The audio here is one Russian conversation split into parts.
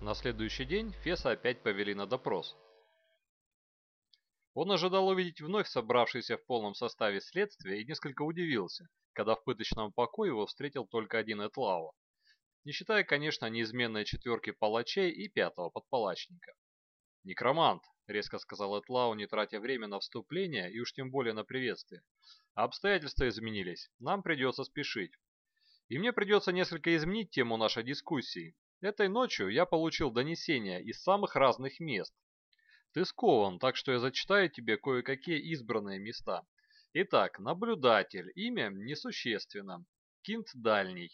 На следующий день Феса опять повели на допрос. Он ожидал увидеть вновь собравшийся в полном составе следствия и несколько удивился, когда в пыточном покое его встретил только один Этлау, не считая, конечно, неизменной четверки палачей и пятого подпалачника. «Некромант», — резко сказал Этлау, не тратя время на вступление и уж тем более на приветствие. «Обстоятельства изменились, нам придется спешить. И мне придется несколько изменить тему нашей дискуссии. Этой ночью я получил донесения из самых разных мест, ты скован, так что я зачитаю тебе кое-какие избранные места. Итак, наблюдатель, имя несущественно. Кинт дальний.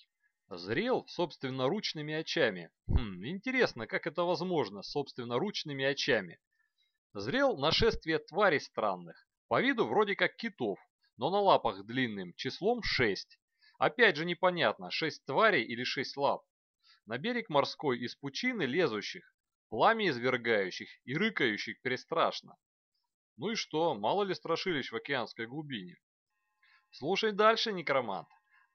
Зрел собственноручными очами. Хм, интересно, как это возможно, собственноручными очами. Зрел нашествие тварей странных, по виду вроде как китов, но на лапах длинным, числом 6. Опять же непонятно, 6 тварей или 6 лап. На берег морской из пучины лезущих, пламя извергающих и рыкающих перестрашно. Ну и что, мало ли страшилищ в океанской глубине? Слушай дальше, некромант.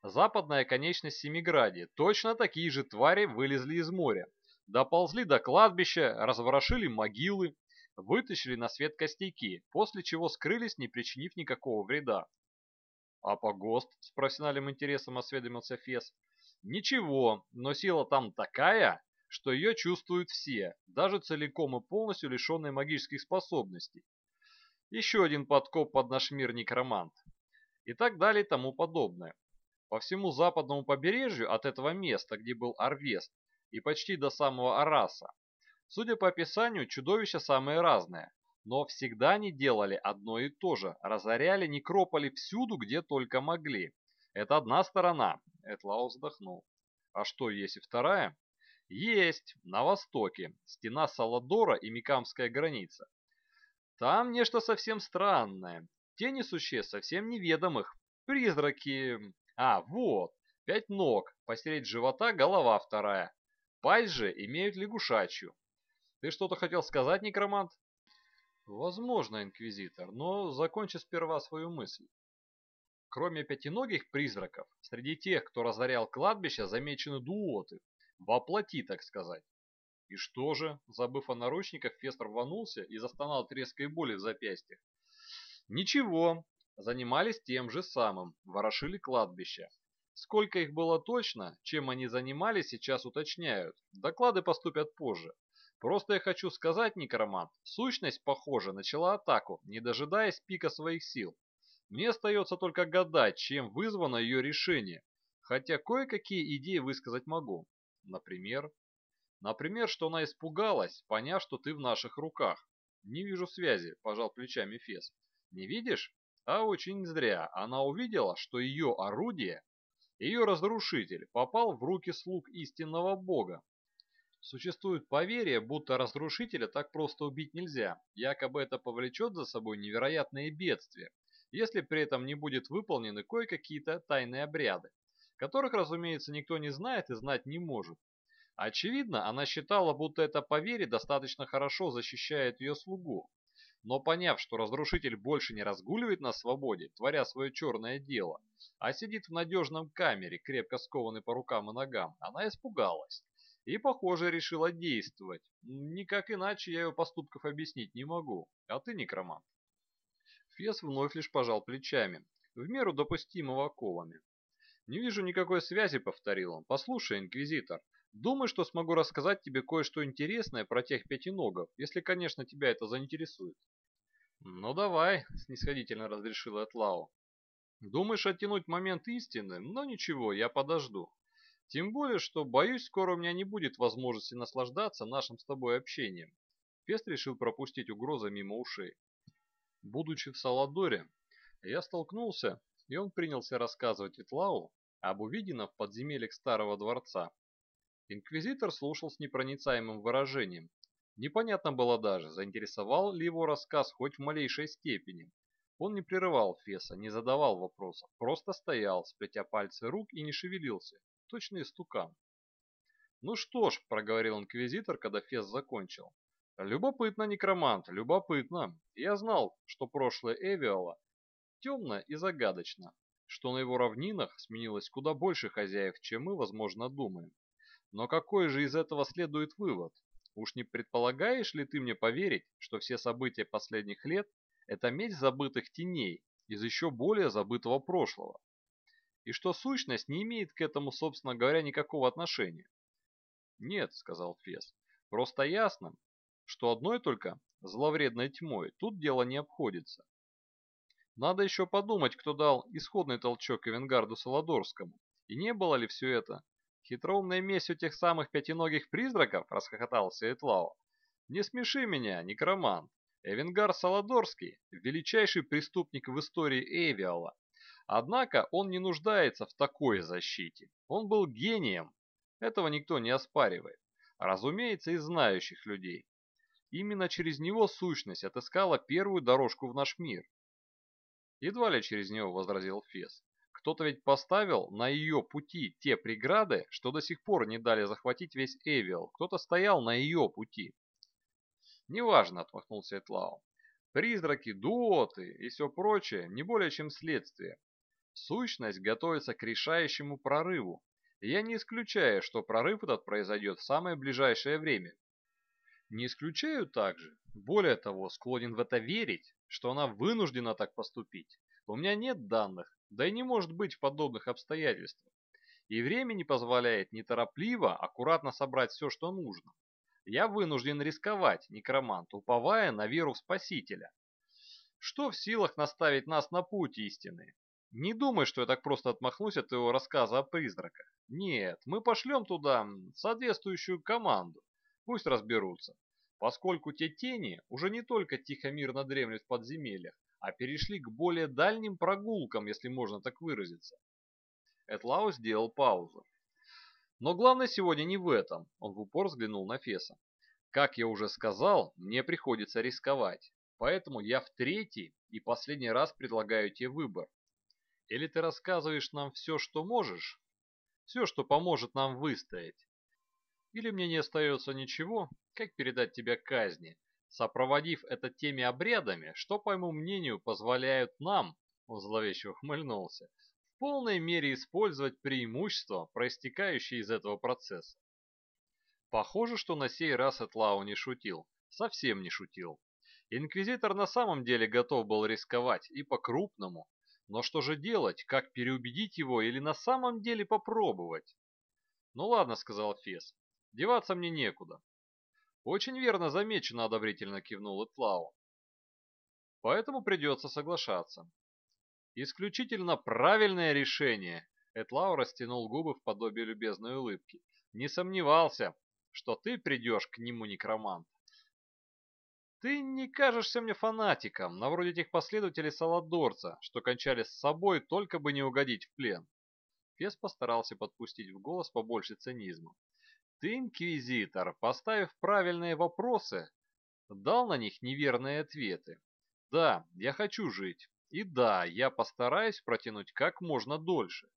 Западная конечность Семиграде. Точно такие же твари вылезли из моря. Доползли до кладбища, разворошили могилы, вытащили на свет костяки, после чего скрылись, не причинив никакого вреда. «А погост?» — с профессиональным интересом осведомился Фес. «Ничего, но сила там такая, что ее чувствуют все, даже целиком и полностью лишенные магических способностей. Еще один подкоп под наш мир некромант. И так далее и тому подобное. По всему западному побережью от этого места, где был Арвест, и почти до самого Араса. Судя по описанию, чудовища самые разные, но всегда они делали одно и то же, разоряли некрополи всюду, где только могли. Это одна сторона, Этлау вздохнул. А что, есть и вторая? Есть, на востоке, стена Саладора и Микамская граница. Там нечто совсем странное. Тени существ совсем неведомых. Призраки... А, вот, пять ног, посередине живота голова вторая. Пасть же имеют лягушачью. Ты что-то хотел сказать, некромант? Возможно, инквизитор, но закончи сперва свою мысль. Кроме пятиногих призраков, среди тех, кто разорял кладбище, замечены дуоты, Воплоти, так сказать. И что же, забыв о наручниках, Фестер рванулся и застонал от резкой боли в запястьях. Ничего, занимались тем же самым, ворошили кладбище. Сколько их было точно, чем они занимались, сейчас уточняют. Доклады поступят позже. Просто я хочу сказать, некромант, сущность, похоже, начала атаку, не дожидаясь пика своих сил. Мне остается только гадать, чем вызвано ее решение, хотя кое-какие идеи высказать могу. Например? Например, что она испугалась, поняв, что ты в наших руках. Не вижу связи, пожал плечами Фес. Не видишь? А очень зря. Она увидела, что ее орудие, ее разрушитель, попал в руки слуг истинного бога. Существует поверье, будто разрушителя так просто убить нельзя. Якобы это повлечет за собой невероятные бедствия, если при этом не будет выполнены кое-какие-то тайные обряды которых, разумеется, никто не знает и знать не может. Очевидно, она считала, будто это поверье достаточно хорошо защищает ее слугу. Но поняв, что разрушитель больше не разгуливает на свободе, творя свое черное дело, а сидит в надежном камере, крепко скованный по рукам и ногам, она испугалась. И, похоже, решила действовать. Никак иначе я ее поступков объяснить не могу. А ты, некромант? Фес вновь лишь пожал плечами, в меру допустимого оковами. «Не вижу никакой связи», — повторил он. «Послушай, инквизитор, думаю, что смогу рассказать тебе кое-что интересное про тех пятиногов, если, конечно, тебя это заинтересует». «Ну давай», — снисходительно разрешил Этлау. «Думаешь оттянуть момент истины? Но ничего, я подожду. Тем более, что, боюсь, скоро у меня не будет возможности наслаждаться нашим с тобой общением». Фест решил пропустить угрозы мимо ушей. Будучи в Саладоре, я столкнулся, и он принялся рассказывать Этлау об увиденном в подземельях старого дворца. Инквизитор слушал с непроницаемым выражением. Непонятно было даже, заинтересовал ли его рассказ хоть в малейшей степени. Он не прерывал Феса, не задавал вопросов, просто стоял, сплетя пальцы рук и не шевелился, точно истукан. «Ну что ж», — проговорил инквизитор, когда Фес закончил. «Любопытно, некромант, любопытно. Я знал, что прошлое Эвиола темно и загадочно, что на его равнинах сменилось куда больше хозяев, чем мы, возможно, думаем. Но какой же из этого следует вывод? Уж не предполагаешь ли ты мне поверить, что все события последних лет – это месть забытых теней из еще более забытого прошлого? И что сущность не имеет к этому, собственно говоря, никакого отношения? Нет, сказал Фес, просто ясно, что одной только зловредной тьмой тут дело не обходится. Надо еще подумать, кто дал исходный толчок Эвенгарду Саладорскому. И не было ли все это? Хитроумная месть у тех самых пятиногих призраков, расхохотался Этлао. Не смеши меня, некромант. Эвенгар Саладорский – величайший преступник в истории Эвиала. Однако он не нуждается в такой защите. Он был гением. Этого никто не оспаривает. Разумеется, из знающих людей. Именно через него сущность отыскала первую дорожку в наш мир. Едва ли через него, возразил Фес. Кто-то ведь поставил на ее пути те преграды, что до сих пор не дали захватить весь Эвиал. Кто-то стоял на ее пути. Неважно, отмахнулся Этлау. Призраки, дуоты и все прочее не более чем следствие. Сущность готовится к решающему прорыву. Я не исключаю, что прорыв этот произойдет в самое ближайшее время. Не исключаю также, более того, склонен в это верить, что она вынуждена так поступить. У меня нет данных, да и не может быть в подобных обстоятельствах. И время не позволяет неторопливо, аккуратно собрать все, что нужно. Я вынужден рисковать, некромант, уповая на веру в Спасителя. Что в силах наставить нас на путь истины? Не думай, что я так просто отмахнусь от его рассказа о призраках. Нет, мы пошлем туда соответствующую команду. Пусть разберутся. Поскольку те тени уже не только тихо-мирно дремлют в подземельях, а перешли к более дальним прогулкам, если можно так выразиться. Этлау сделал паузу. Но главное сегодня не в этом, он в упор взглянул на Феса. Как я уже сказал, мне приходится рисковать, поэтому я в третий и последний раз предлагаю тебе выбор. Или ты рассказываешь нам все, что можешь, все, что поможет нам выстоять, или мне не остается ничего, как передать тебя казни, сопроводив это теми обрядами, что, по моему мнению, позволяют нам, он зловеще ухмыльнулся, в полной мере использовать преимущества, проистекающие из этого процесса. Похоже, что на сей раз Этлау не шутил, совсем не шутил. Инквизитор на самом деле готов был рисковать, и по-крупному. Но что же делать, как переубедить его или на самом деле попробовать? «Ну ладно», — сказал Фес, — «деваться мне некуда. «Очень верно замечено», — одобрительно кивнул Этлау. «Поэтому придется соглашаться». «Исключительно правильное решение», — Этлау растянул губы в подобие любезной улыбки. «Не сомневался, что ты придешь к нему, некромант. Ты не кажешься мне фанатиком, на вроде тех последователей Саладорца, что кончали с собой, только бы не угодить в плен». Фес постарался подпустить в голос побольше цинизма. Ты, инквизитор, поставив правильные вопросы, дал на них неверные ответы. Да, я хочу жить. И да, я постараюсь протянуть как можно дольше.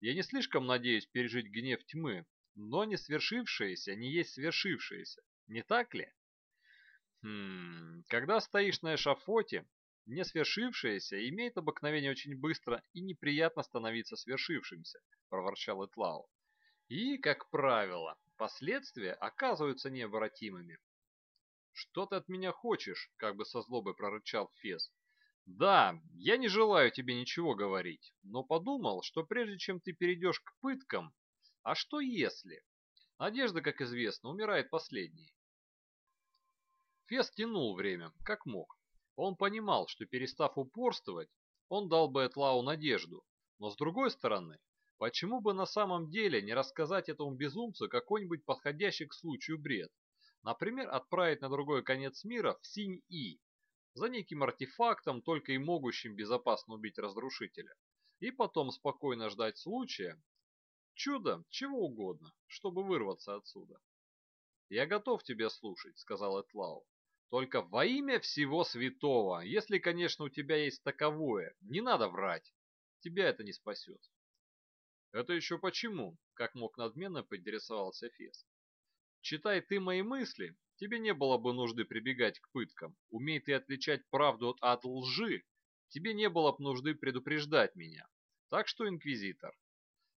Я не слишком надеюсь пережить гнев тьмы, но не свершившееся не есть свершившееся. Не так ли? Хм, когда стоишь на эшафоте, не свершившееся имеет обыкновение очень быстро и неприятно становиться свершившимся, проворчал Этлау. И, как правило, последствия оказываются необратимыми. «Что ты от меня хочешь?» – как бы со злобой прорычал Фес. «Да, я не желаю тебе ничего говорить, но подумал, что прежде чем ты перейдешь к пыткам, а что если? Надежда, как известно, умирает последней». Фес тянул время, как мог. Он понимал, что перестав упорствовать, он дал бы Этлау надежду, но с другой стороны, Почему бы на самом деле не рассказать этому безумцу какой-нибудь подходящий к случаю бред? Например, отправить на другой конец мира в Синь-И, за неким артефактом, только и могущим безопасно убить разрушителя, и потом спокойно ждать случая, чудо, чего угодно, чтобы вырваться отсюда. «Я готов тебя слушать», — сказал Этлау. «Только во имя всего святого, если, конечно, у тебя есть таковое, не надо врать. Тебя это не спасет». «Это еще почему?» – как мог надменно поинтересовался Фес. «Читай ты мои мысли, тебе не было бы нужды прибегать к пыткам. Умей ты отличать правду от лжи, тебе не было бы нужды предупреждать меня. Так что, инквизитор,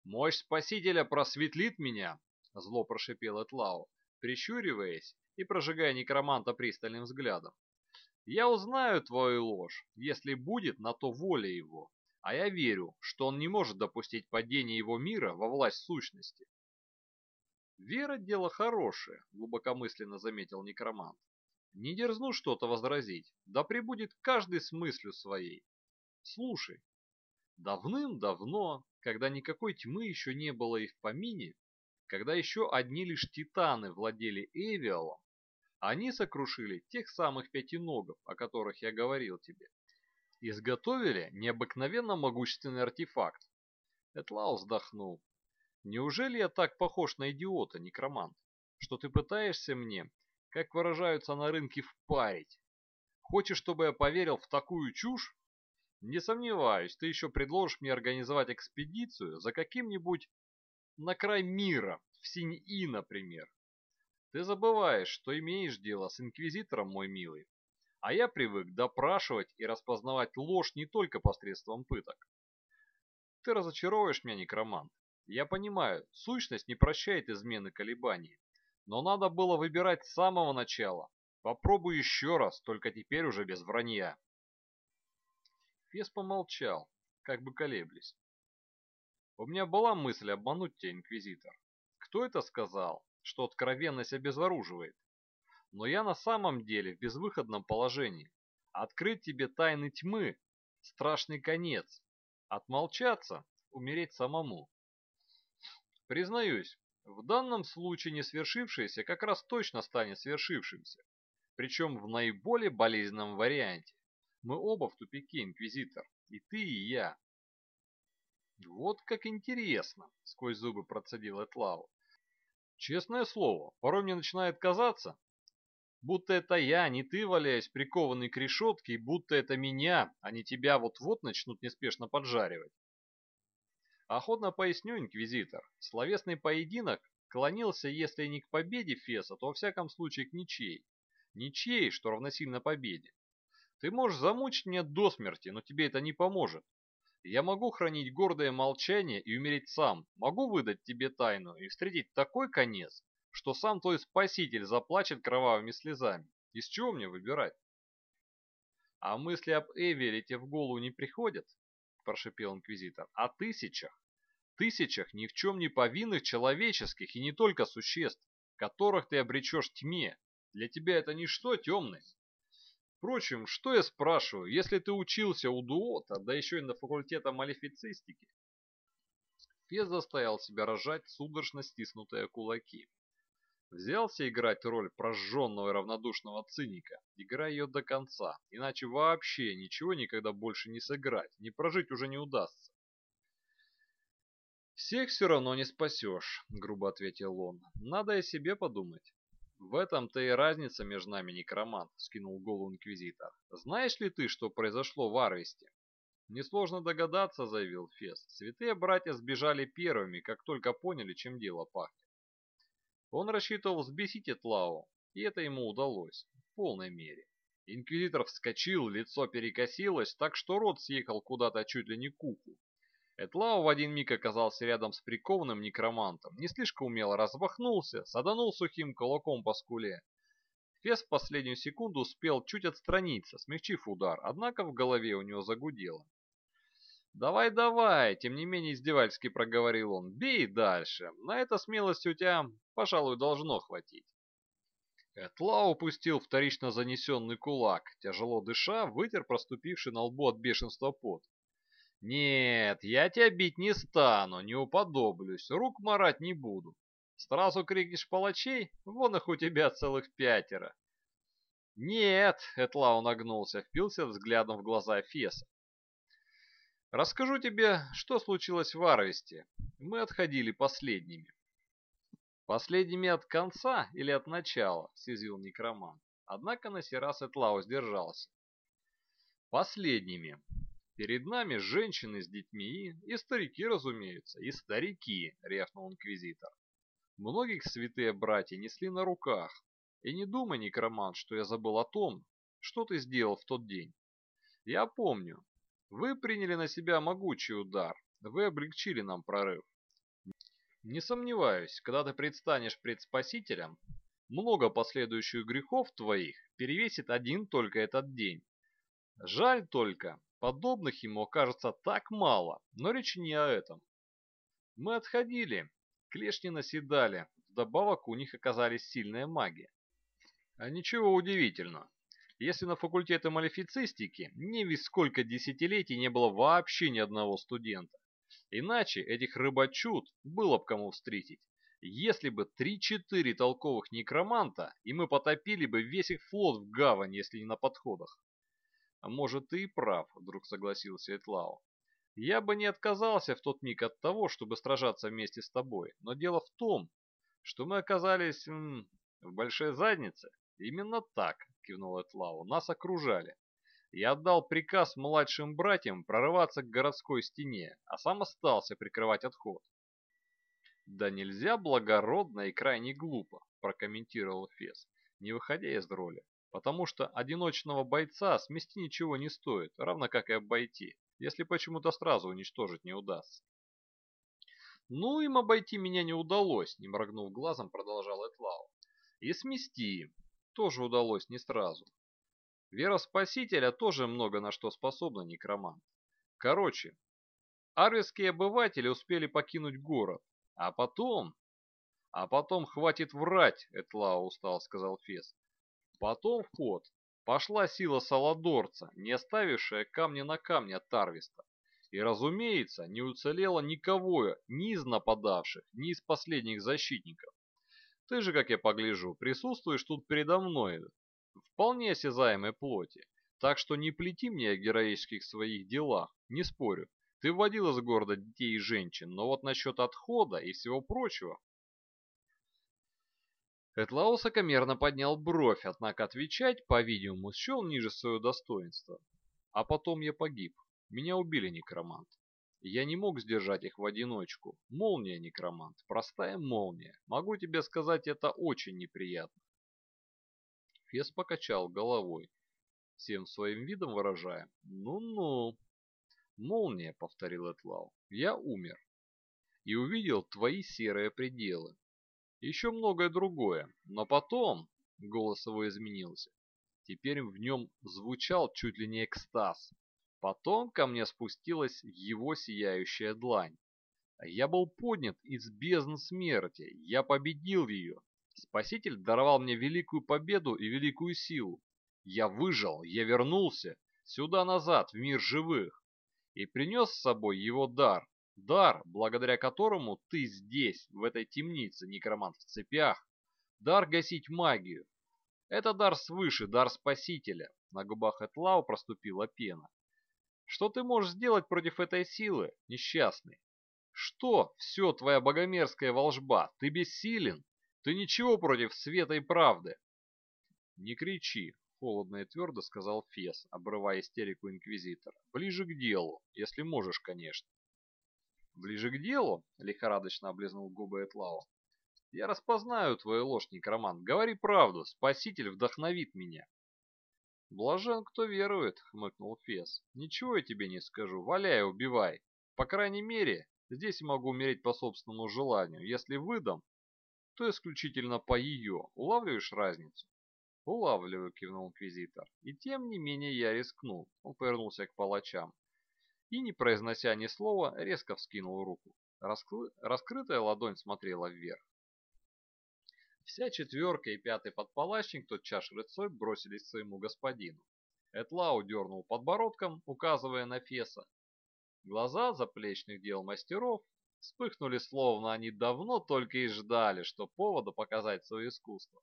мощь Спасителя просветлит меня, зло прошипел Этлау, прищуриваясь и прожигая некроманта пристальным взглядом. «Я узнаю твою ложь, если будет на то воля его, а я верю, что он не может допустить падения его мира во власть сущности». «Вера – дело хорошее», – глубокомысленно заметил некромант. «Не дерзну что-то возразить, да прибудет каждый с мыслью своей. Слушай, давным-давно, когда никакой тьмы еще не было и в помине, когда еще одни лишь титаны владели Эвиалом, они сокрушили тех самых пятиногов, о которых я говорил тебе. Изготовили необыкновенно могущественный артефакт. Этлау вздохнул. Неужели я так похож на идиота, некромант, что ты пытаешься мне, как выражаются на рынке, впарить? Хочешь, чтобы я поверил в такую чушь? Не сомневаюсь, ты еще предложишь мне организовать экспедицию за каким-нибудь на край мира, в Синь-И, например. Ты забываешь, что имеешь дело с инквизитором, мой милый. А я привык допрашивать и распознавать ложь не только посредством пыток. Ты разочаровываешь меня, некромант. Я понимаю, сущность не прощает измены колебаний. Но надо было выбирать с самого начала. Попробуй еще раз, только теперь уже без вранья. Фес помолчал, как бы колеблясь. У меня была мысль обмануть тебя, Инквизитор. Кто это сказал, что откровенность обезоруживает? Но я на самом деле в безвыходном положении. Открыть тебе тайны тьмы – страшный конец. Отмолчаться – умереть самому. Признаюсь, в данном случае не свершившееся как раз точно станет свершившимся. Причем в наиболее болезненном варианте. Мы оба в тупике, Инквизитор. И ты, и я. «Вот как интересно!» — сквозь зубы процедил Этлау. «Честное слово, порой мне начинает казаться, будто это я, не ты валяюсь прикованный к решетке, и будто это меня, а не тебя вот-вот начнут неспешно поджаривать». Охотно поясню, Инквизитор, словесный поединок клонился, если не к победе Феса, то во всяком случае к ничьей. Ничьей, что равносильно победе. Ты можешь замучить меня до смерти, но тебе это не поможет. Я могу хранить гордое молчание и умереть сам, могу выдать тебе тайну и встретить такой конец, что сам твой спаситель заплачет кровавыми слезами. Из чего мне выбирать? А мысли об Эвеле тебе в голову не приходят? Прошипел инквизитор. О тысячах, тысячах ни в чем не повинных человеческих и не только существ, которых ты обречешь тьме. Для тебя это ничто, темный. Впрочем, что я спрашиваю, если ты учился у Дуота, да еще и на факультете малефицистики? Фес заставил себя рожать судорожно стиснутые кулаки. Взялся играть роль прожженного и равнодушного циника, играя ее до конца, иначе вообще ничего никогда больше не сыграть, не прожить уже не удастся. «Всех все равно не спасешь», — грубо ответил он. «Надо о себе подумать». «В этом-то и разница между нами, некромант», — скинул голову инквизитор. «Знаешь ли ты, что произошло в Арвесте?» «Несложно догадаться», — заявил Фес. «Святые братья сбежали первыми, как только поняли, чем дело пахнет». Он рассчитывал взбесить Этлау, и это ему удалось, в полной мере. Инквизитор вскочил, лицо перекосилось, так что рот съехал куда-то чуть ли не к уху. Этлау в один миг оказался рядом с прикованным некромантом, не слишком умело размахнулся, саданул сухим кулаком по скуле. Фес в последнюю секунду успел чуть отстраниться, смягчив удар, однако в голове у него загудело. «Давай, давай!» — тем не менее издевательски проговорил он. «Бей дальше! На это смелости у тебя, пожалуй, должно хватить!» Этлау упустил вторично занесенный кулак, тяжело дыша, вытер проступивший на лбу от бешенства пот. «Нет, я тебя бить не стану, не уподоблюсь, рук марать не буду. Сразу крикнешь палачей, вон их у тебя целых пятеро». «Нет», — Этлау нагнулся, впился взглядом в глаза Феса. «Расскажу тебе, что случилось в Арвесте. Мы отходили последними». «Последними от конца или от начала?» — съязвил некроман. Однако на сей раз Этлау сдержался. «Последними. Перед нами женщины с детьми и старики, разумеется, и старики, рявкнул инквизитор. Многих святые братья несли на руках. И не думай, некромант, что я забыл о том, что ты сделал в тот день. Я помню. Вы приняли на себя могучий удар. Вы облегчили нам прорыв. Не сомневаюсь, когда ты предстанешь пред Спасителем, много последующих грехов твоих перевесит один только этот день. Жаль только, подобных ему окажется так мало, но речь не о этом. Мы отходили, клешни наседали, вдобавок у них оказались сильные маги. А ничего удивительного. Если на факультете малефицистики не весь сколько десятилетий не было вообще ни одного студента. Иначе этих рыбачут было бы кому встретить. Если бы три-четыре толковых некроманта, и мы потопили бы весь их флот в гавань, если не на подходах. А может, ты и прав, вдруг согласился Этлау. Я бы не отказался в тот миг от того, чтобы сражаться вместе с тобой, но дело в том, что мы оказались м, в большой заднице. Именно так, кивнул Этлау, нас окружали. Я отдал приказ младшим братьям прорываться к городской стене, а сам остался прикрывать отход. «Да нельзя благородно и крайне глупо», – прокомментировал Фес, не выходя из роли, «потому что одиночного бойца смести ничего не стоит, равно как и обойти, если почему-то сразу уничтожить не удастся». «Ну, им обойти меня не удалось», – не моргнув глазом, продолжал Этлау. «И смести тоже удалось не сразу. Вера Спасителя тоже много на что способна некромант. Короче, арвельские обыватели успели покинуть город, а потом... А потом хватит врать, Этлау устал, сказал Фес. Потом в ход пошла сила Саладорца, не оставившая камня на камне от Тарвиста. И, разумеется, не уцелело никого ни из нападавших, ни из последних защитников. Ты же, как я погляжу, присутствуешь тут передо мной, вполне осязаемой плоти. Так что не плети мне о героических своих делах, не спорю. Ты вводил из города детей и женщин, но вот насчет отхода и всего прочего... Этлау сокомерно поднял бровь, однако отвечать, по-видимому, счел ниже свое достоинство. А потом я погиб. Меня убили некромант. Я не мог сдержать их в одиночку. Молния, некромант, простая молния. Могу тебе сказать, это очень неприятно. Фес покачал головой, всем своим видом выражая «Ну-ну». «Молния», — повторил Этлау, — «я умер и увидел твои серые пределы. Еще многое другое, но потом...» — голос его изменился. Теперь в нем звучал чуть ли не экстаз. Потом ко мне спустилась его сияющая длань. Я был поднят из бездны смерти, я победил ее, Спаситель даровал мне великую победу и великую силу. Я выжил, я вернулся сюда-назад, в мир живых, и принес с собой его дар, дар, благодаря которому ты здесь, в этой темнице, некромант в цепях, дар гасить магию. Это дар свыше, дар Спасителя. На губах Этлау проступила пена. Что ты можешь сделать против этой силы, несчастный? Что все твоя богомерзкая волжба? Ты бессилен? Ты ничего против света и правды?» «Не кричи», — холодно и твердо сказал Фес, обрывая истерику Инквизитора. «Ближе к делу, если можешь, конечно». «Ближе к делу?» — лихорадочно облизнул губы Этлау. «Я распознаю твою ложь, некромант. Говори правду, спаситель вдохновит меня». «Блажен, кто верует», — хмыкнул Фес. «Ничего я тебе не скажу. Валяй, убивай. По крайней мере, здесь могу умереть по собственному желанию. Если выдам, то исключительно по ее. Улавливаешь разницу? Улавливаю, кивнул инквизитор. И тем не менее я рискнул. Он повернулся к палачам. И, не произнося ни слова, резко вскинул руку. Раскры... Раскрытая ладонь смотрела вверх. Вся четверка и пятый подпалачник тотчас рыцой бросились к своему господину. Этлау дернул подбородком, указывая на Феса. Глаза заплечных дел мастеров вспыхнули, словно они давно только и ждали, что повода показать свое искусство.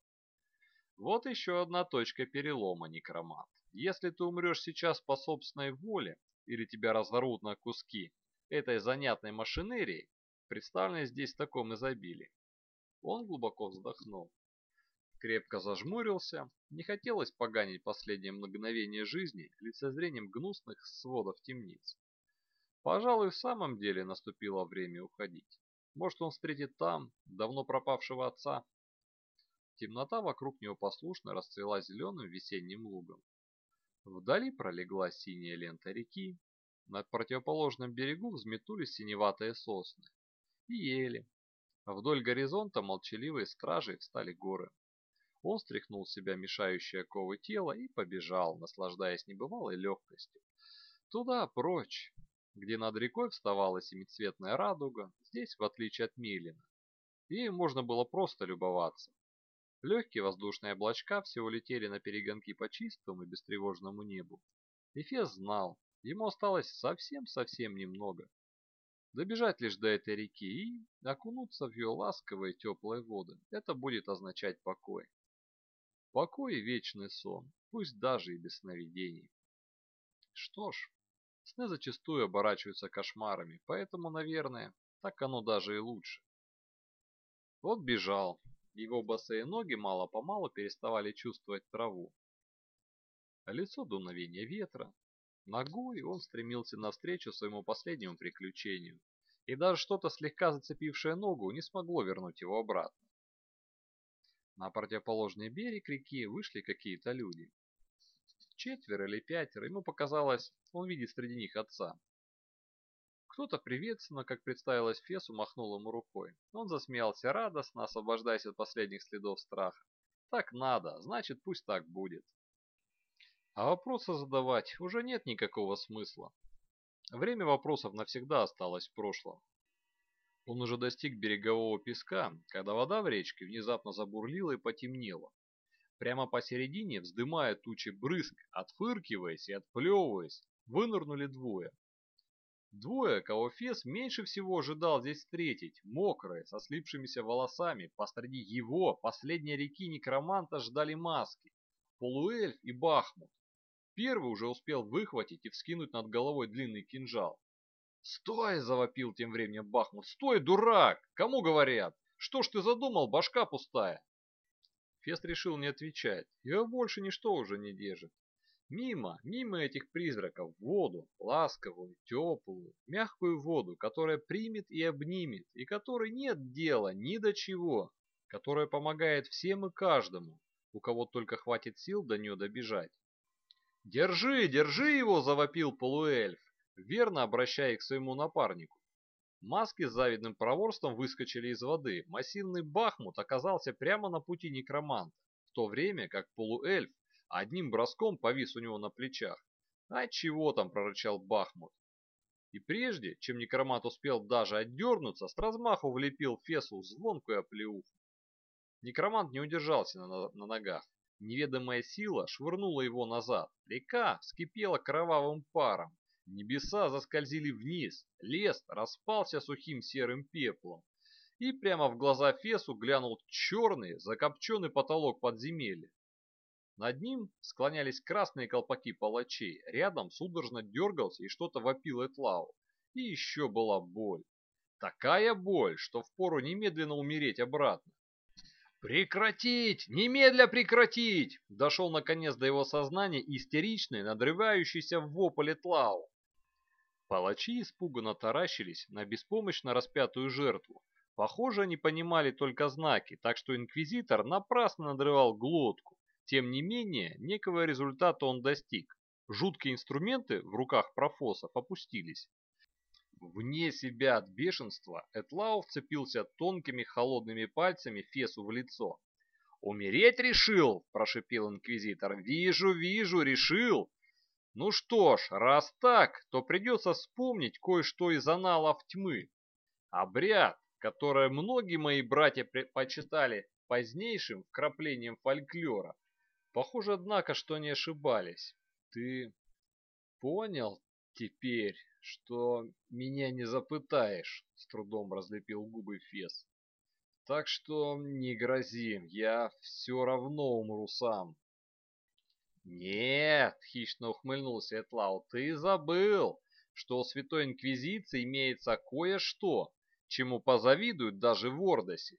Вот еще одна точка перелома, некромант. Если ты умрешь сейчас по собственной воле, или тебя разорвут на куски этой занятной машинерией, представленной здесь в таком изобилии. Он глубоко вздохнул. Крепко зажмурился, не хотелось поганить последнее мгновение жизни лицезрением гнусных сводов темниц. Пожалуй, в самом деле наступило время уходить. Может, он встретит там давно пропавшего отца? Темнота вокруг него послушно расцвела зеленым весенним лугом. Вдали пролегла синяя лента реки, на противоположном берегу взметнулись синеватые сосны и ели. Вдоль горизонта молчаливые стражи встали горы. Он стряхнул с себя мешающее оковы тела и побежал, наслаждаясь небывалой легкостью. Туда, прочь, где над рекой вставала семицветная радуга, здесь, в отличие от Милина, ей можно было просто любоваться. Легкие воздушные облачка все улетели на перегонки по чистому и бестревожному небу. Эфес знал, ему осталось совсем-совсем немного. Добежать лишь до этой реки и окунуться в ее ласковые теплые воды. Это будет означать покой. Покой и вечный сон, пусть даже и без сновидений. Что ж, сны зачастую оборачиваются кошмарами, поэтому, наверное, так оно даже и лучше. Вот бежал, его босые ноги мало-помалу переставали чувствовать траву. Лицо дуновение ветра. Ногой он стремился навстречу своему последнему приключению, и даже что-то слегка зацепившее ногу не смогло вернуть его обратно. На противоположный берег реки вышли какие-то люди. Четверо или пятеро, ему показалось, он видит среди них отца. Кто-то приветственно, как представилось Фесу, махнул ему рукой. Он засмеялся радостно, освобождаясь от последних следов страха. Так надо, значит пусть так будет. А вопросы задавать уже нет никакого смысла. Время вопросов навсегда осталось в прошлом. Он уже достиг берегового песка, когда вода в речке внезапно забурлила и потемнела. Прямо посередине, вздымая тучи брызг, отфыркиваясь и отплевываясь, вынырнули двое. Двое, кого Фес меньше всего ожидал здесь встретить, мокрые, со слипшимися волосами, посреди его, последней реки некроманта ждали маски, полуэльф и Бахмут. Первый уже успел выхватить и вскинуть над головой длинный кинжал. «Стой!» – завопил тем временем Бахмут. «Стой, дурак! Кому говорят? Что ж ты задумал, башка пустая?» Фест решил не отвечать. Его больше ничто уже не держит. Мимо, мимо этих призраков, в воду, ласковую, теплую, мягкую воду, которая примет и обнимет, и которой нет дела ни до чего, которая помогает всем и каждому, у кого только хватит сил до нее добежать. «Держи, держи его!» – завопил полуэльф верно обращая к своему напарнику. Маски с завидным проворством выскочили из воды. Массивный Бахмут оказался прямо на пути некроманта, в то время как полуэльф одним броском повис у него на плечах. «А чего там?» – прорычал Бахмут. И прежде, чем некромант успел даже отдернуться, с размаху влепил Фесу звонкую оплеуху. Некромант не удержался на, на ногах. Неведомая сила швырнула его назад. Река вскипела кровавым паром. Небеса заскользили вниз, лес распался сухим серым пеплом, и прямо в глаза Фесу глянул черный, закопченный потолок подземелья. Над ним склонялись красные колпаки палачей, рядом судорожно дергался и что-то вопил Этлау. И еще была боль. Такая боль, что впору немедленно умереть обратно. «Прекратить! Немедля прекратить!» Дошел наконец до его сознания истеричный, надрывающийся в вопле Тлау. Палачи испуганно таращились на беспомощно распятую жертву. Похоже, они понимали только знаки, так что инквизитор напрасно надрывал глотку. Тем не менее, некого результата он достиг. Жуткие инструменты в руках профосов опустились. Вне себя от бешенства Этлау вцепился тонкими холодными пальцами Фесу в лицо. «Умереть решил?» – прошипел инквизитор. «Вижу, вижу, решил! Ну что ж, раз так, то придется вспомнить кое-что из аналов тьмы. Обряд, который многие мои братья предпочитали позднейшим вкраплением фольклора. Похоже, однако, что не ошибались. Ты понял теперь, что меня не запытаешь, с трудом разлепил губы Фес. Так что не грози, я все равно умру сам. «Нет», — хищно ухмыльнулся Этлау, — «ты забыл, что у Святой Инквизиции имеется кое-что, чему позавидуют даже в Ордосе.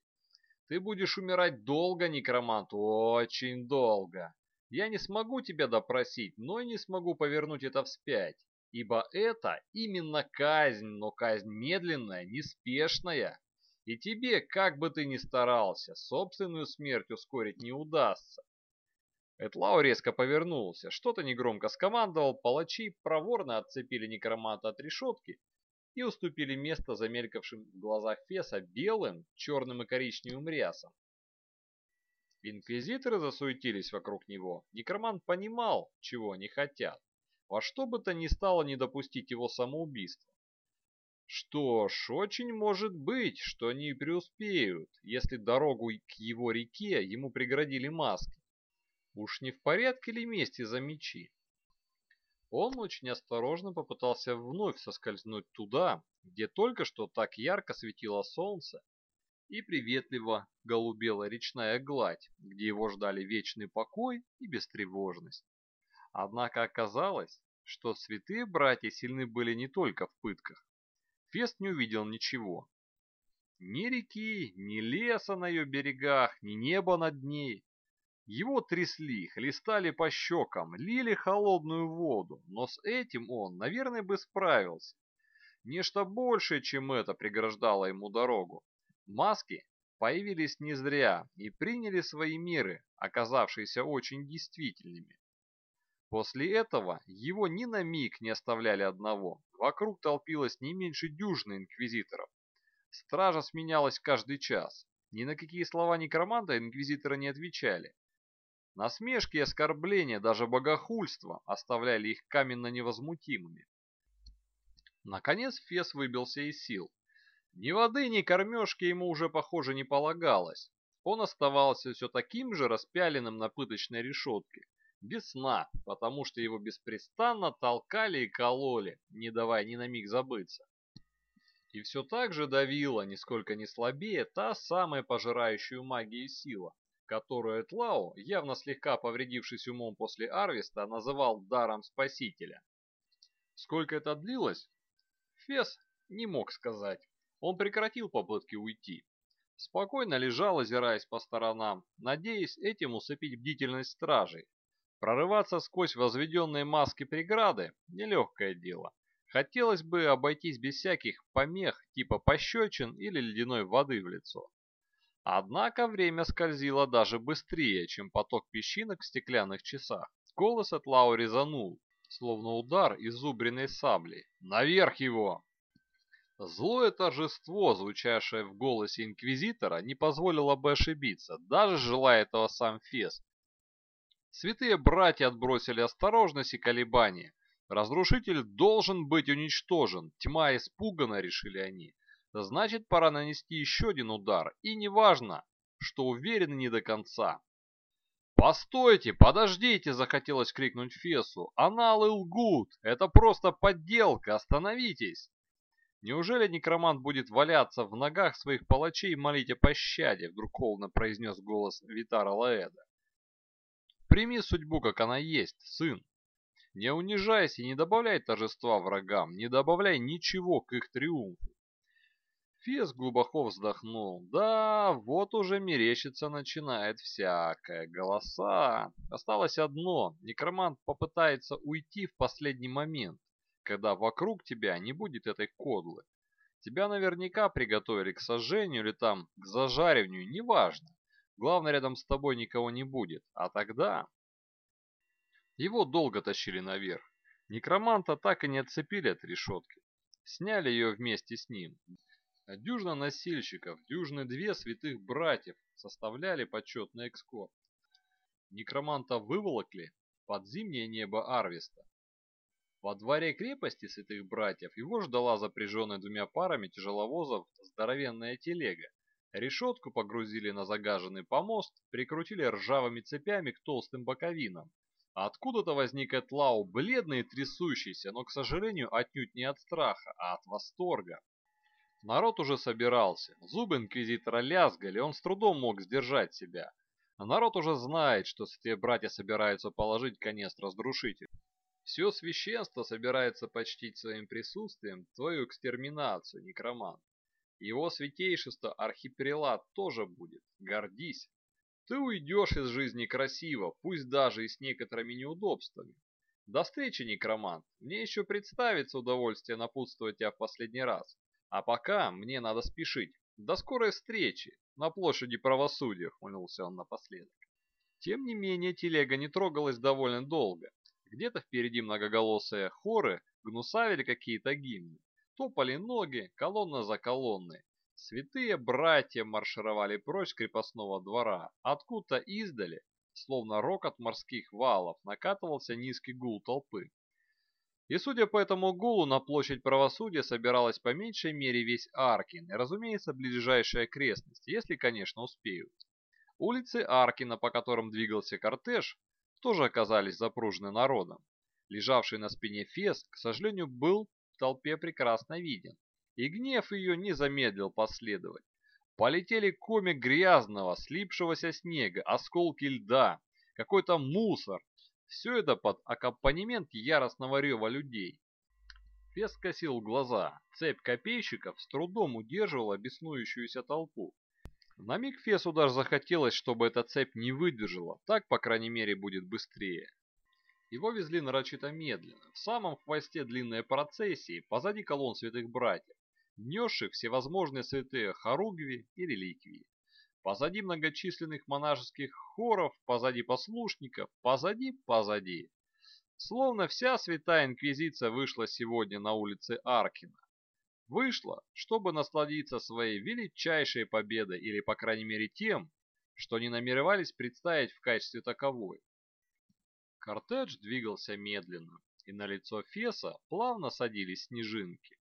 Ты будешь умирать долго, некромант, очень долго. Я не смогу тебя допросить, но и не смогу повернуть это вспять, ибо это именно казнь, но казнь медленная, неспешная. И тебе, как бы ты ни старался, собственную смерть ускорить не удастся. Этлау резко повернулся, что-то негромко скомандовал, палачи проворно отцепили некроманта от решетки и уступили место замелькавшим в глазах Феса белым, черным и коричневым рясам. Инквизиторы засуетились вокруг него. Некромант понимал, чего они хотят. Во что бы то ни стало не допустить его самоубийства. Что ж, очень может быть, что они преуспеют, если дорогу к его реке ему преградили маски. Уж не в порядке ли мести за мечи? Он очень осторожно попытался вновь соскользнуть туда, где только что так ярко светило солнце, и приветливо голубела речная гладь, где его ждали вечный покой и бестревожность. Однако оказалось, что святые братья сильны были не только в пытках. Фест не увидел ничего. Ни реки, ни леса на ее берегах, ни неба над ней. Его трясли, хлестали по щекам, лили холодную воду, но с этим он, наверное, бы справился. Нечто большее, чем это, преграждало ему дорогу. Маски появились не зря и приняли свои меры, оказавшиеся очень действительными. После этого его ни на миг не оставляли одного. Вокруг толпилось не меньше дюжины инквизиторов. Стража сменялась каждый час. Ни на какие слова некроманта инквизиторы не отвечали. Насмешки и оскорбления, даже богохульство, оставляли их каменно невозмутимыми. Наконец Фес выбился из сил. Ни воды, ни кормежки ему уже, похоже, не полагалось. Он оставался все таким же распяленным на пыточной решетке, без сна, потому что его беспрестанно толкали и кололи, не давая ни на миг забыться. И все так же давила, нисколько не слабее, та самая пожирающая магию сила, которую Этлау, явно слегка повредившись умом после Арвиста, называл даром Спасителя. Сколько это длилось, Фес не мог сказать. Он прекратил попытки уйти. Спокойно лежал, озираясь по сторонам, надеясь этим усыпить бдительность стражей. Прорываться сквозь возведенные маски преграды – нелегкое дело. Хотелось бы обойтись без всяких помех, типа пощечин или ледяной воды в лицо. Однако время скользило даже быстрее, чем поток песчинок в стеклянных часах. Голос от Лау резанул, словно удар изубренной сабли. «Наверх его!» Злое торжество, звучавшее в голосе Инквизитора, не позволило бы ошибиться, даже желая этого сам Фес. Святые братья отбросили осторожность и колебания. Разрушитель должен быть уничтожен, тьма испугана, решили они. Значит, пора нанести еще один удар, и неважно, что уверены не до конца. «Постойте, подождите!» – захотелось крикнуть Фесу. «Аналы лгут! Это просто подделка! Остановитесь!» «Неужели некромант будет валяться в ногах своих палачей и молить о пощаде?» Вдруг холодно произнес голос Витара Лаэда. «Прими судьбу, как она есть, сын. Не унижайся и не добавляй торжества врагам, не добавляй ничего к их триумфу. Фес глубоко вздохнул. Да, вот уже мерещиться начинает всякое. Голоса. Осталось одно. Некромант попытается уйти в последний момент когда вокруг тебя не будет этой кодлы. Тебя наверняка приготовили к сожжению или там к зажариванию, неважно. Главное, рядом с тобой никого не будет. А тогда... Его долго тащили наверх. Некроманта так и не отцепили от решетки. Сняли ее вместе с ним. Дюжина носильщиков, дюжины две святых братьев составляли почетный экскорт. Некроманта выволокли под зимнее небо Арвиста. Во дворе крепости святых братьев его ждала запряженная двумя парами тяжеловозов здоровенная телега. Решетку погрузили на загаженный помост, прикрутили ржавыми цепями к толстым боковинам. Откуда-то возник Этлау, бледный и трясущийся, но, к сожалению, отнюдь не от страха, а от восторга. Народ уже собирался, зубы инквизитора лязгали, он с трудом мог сдержать себя. Народ уже знает, что святые братья собираются положить конец разрушителю. Все священство собирается почтить своим присутствием твою экстерминацию, некромант. Его святейшество архипрелат тоже будет. Гордись. Ты уйдешь из жизни красиво, пусть даже и с некоторыми неудобствами. До встречи, некромант. Мне еще представится удовольствие напутствовать тебя в последний раз. А пока мне надо спешить. До скорой встречи на площади правосудия, ухмыльнулся он напоследок. Тем не менее, телега не трогалась довольно долго. Где-то впереди многоголосые хоры гнусавили какие-то гимны. Топали ноги, колонна за колонной. Святые братья маршировали прочь крепостного двора. Откуда издали, словно рокот морских валов, накатывался низкий гул толпы. И судя по этому гулу, на площадь правосудия собиралась по меньшей мере весь Аркин, и, разумеется, ближайшие окрестности, если, конечно, успеют. Улицы Аркина, по которым двигался кортеж, тоже оказались запружены народом. Лежавший на спине Фес, к сожалению, был толпе прекрасно виден, и гнев ее не замедлил последовать. Полетели коми грязного, слипшегося снега, осколки льда, какой-то мусор, все это под аккомпанемент яростного рева людей. Фес скосил глаза. Цепь копейщиков с трудом удерживала беснующуюся толпу. На миг Фесу даже захотелось, чтобы эта цепь не выдержала. Так, по крайней мере, будет быстрее. Его везли нарочито медленно, в самом хвосте длинной процессии, позади колонн святых братьев, несших всевозможные святые хоругви и реликвии позади многочисленных монашеских хоров, позади послушников, позади, позади. Словно вся святая инквизиция вышла сегодня на улицы Аркина. Вышла, чтобы насладиться своей величайшей победой или, по крайней мере, тем, что не намеревались представить в качестве таковой. Кортедж двигался медленно, и на лицо Феса плавно садились снежинки.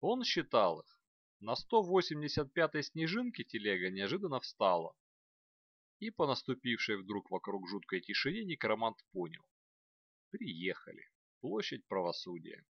Он считал их, на 185-й снежинке телега неожиданно встала. И по наступившей вдруг вокруг жуткой тишине некромант понял. Приехали. Площадь правосудия.